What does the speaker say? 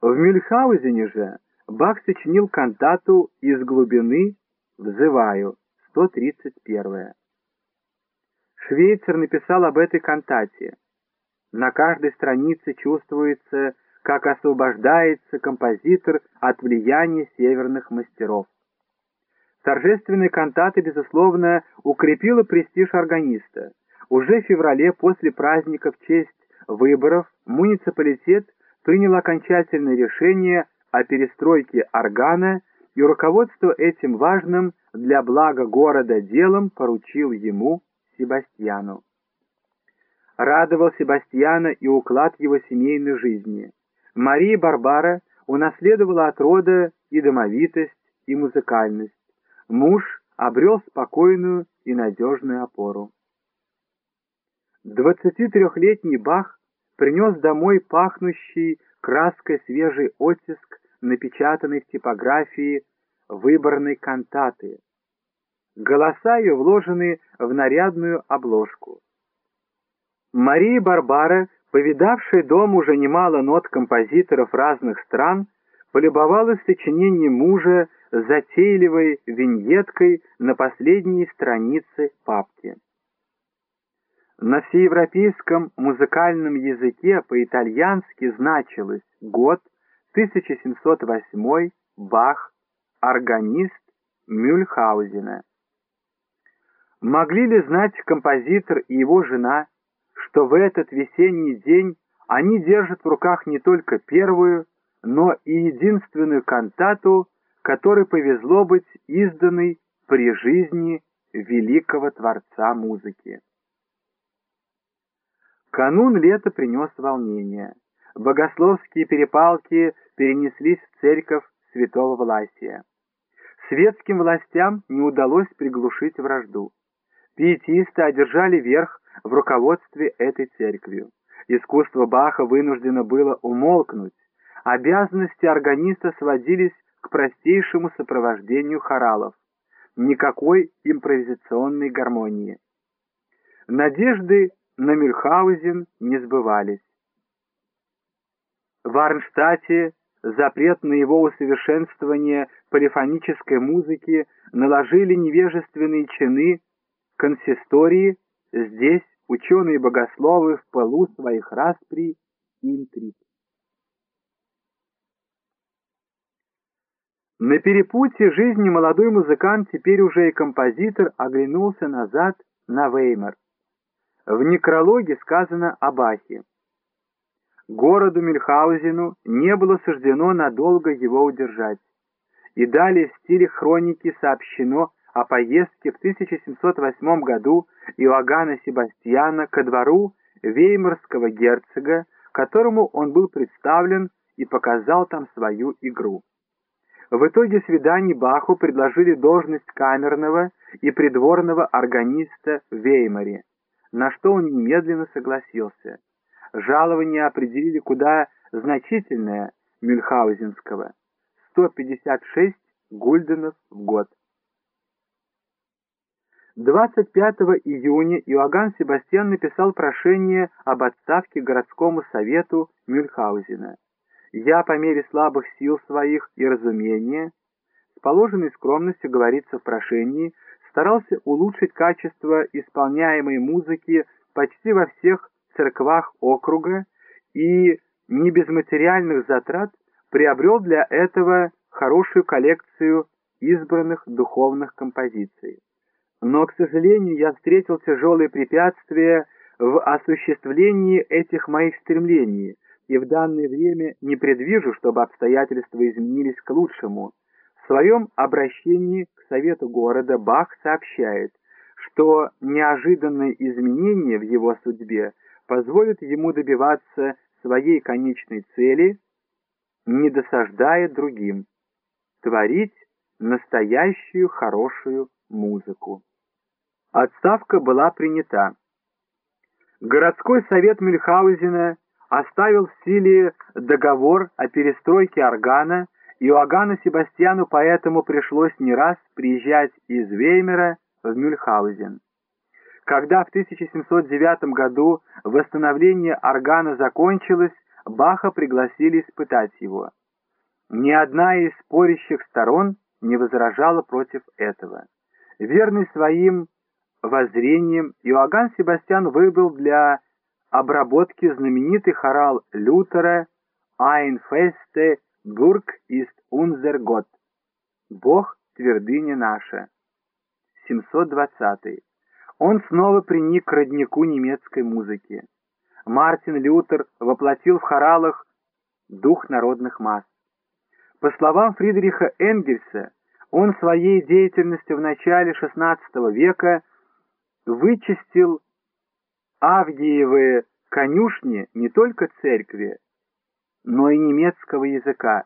В Мюльхаузене же Бах сочинил кантату «Из глубины взываю» 131. Швейцар написал об этой кантате. На каждой странице чувствуется, как освобождается композитор от влияния северных мастеров. Торжественная кантата, безусловно, укрепила престиж органиста. Уже в феврале после праздника в честь выборов муниципалитет принял окончательное решение о перестройке органа и руководство этим важным для блага города делом поручил ему Себастьяну. Радовал Себастьяна и уклад его семейной жизни. Мария Барбара унаследовала от рода и домовитость, и музыкальность. Муж обрел спокойную и надежную опору. 23-летний Бах принес домой пахнущий краской свежий оттиск, напечатанный в типографии выборной кантаты. Голоса ее вложены в нарядную обложку. Мария Барбара, повидавшая дом уже немало нот композиторов разных стран, полюбовалась сочинением мужа затейливой виньеткой на последней странице папки. На всеевропейском музыкальном языке по-итальянски значилось год 1708 Бах, органист Мюльхаузена. Могли ли знать композитор и его жена, что в этот весенний день они держат в руках не только первую, но и единственную кантату, которой повезло быть изданной при жизни великого творца музыки. Канун лета принес волнение. Богословские перепалки перенеслись в церковь святого Власия. Светским властям не удалось приглушить вражду. Пиетисты одержали верх в руководстве этой церковью. Искусство Баха вынуждено было умолкнуть. Обязанности органиста сводились к простейшему сопровождению хоралов. Никакой импровизационной гармонии. Надежды на Мюльхаузен не сбывались. В Арнштадте запрет на его усовершенствование полифонической музыки наложили невежественные чины консистории, здесь ученые-богословы в полу своих распри и интриг. На перепутье жизни молодой музыкант, теперь уже и композитор, оглянулся назад на Веймар. В некрологе сказано о Бахе. Городу Мюльхаузену не было суждено надолго его удержать. И далее в стиле хроники сообщено о поездке в 1708 году Иоганна Себастьяна ко двору веймарского герцога, которому он был представлен и показал там свою игру. В итоге свиданий Баху предложили должность камерного и придворного органиста в Веймаре, на что он немедленно согласился. Жалование определили куда значительное Мюльхаузенского – 156 гульденов в год. 25 июня Иоганн Себастьян написал прошение об отставке городскому совету Мюльхаузена. «Я по мере слабых сил своих и разумения, с положенной скромностью говорится в прошении, старался улучшить качество исполняемой музыки почти во всех церквах округа и не без материальных затрат приобрел для этого хорошую коллекцию избранных духовных композиций. Но, к сожалению, я встретил тяжелые препятствия в осуществлении этих моих стремлений, и в данное время не предвижу, чтобы обстоятельства изменились к лучшему. В своем обращении к Совету города Бах сообщает, что неожиданные изменения в его судьбе позволят ему добиваться своей конечной цели, не досаждая другим, творить настоящую хорошую музыку. Отставка была принята. Городской совет Мюльхаузена оставил в силе договор о перестройке органа, Иоганну Себастьяну поэтому пришлось не раз приезжать из Веймера в Мюльхаузен. Когда в 1709 году восстановление органа закончилось, Баха пригласили испытать его. Ни одна из спорящих сторон не возражала против этого. Верный своим воззрением Иоганн Себастьян выбрал для обработки знаменитый хорал Лютера «Ein Burg ist unser Gott» «Бог — твердыня наша». 720. Он снова приник к роднику немецкой музыки. Мартин Лютер воплотил в хоралах дух народных масс. По словам Фридриха Энгельса, он своей деятельностью в начале XVI века вычистил Авгиевы конюшни не только церкви, но и немецкого языка,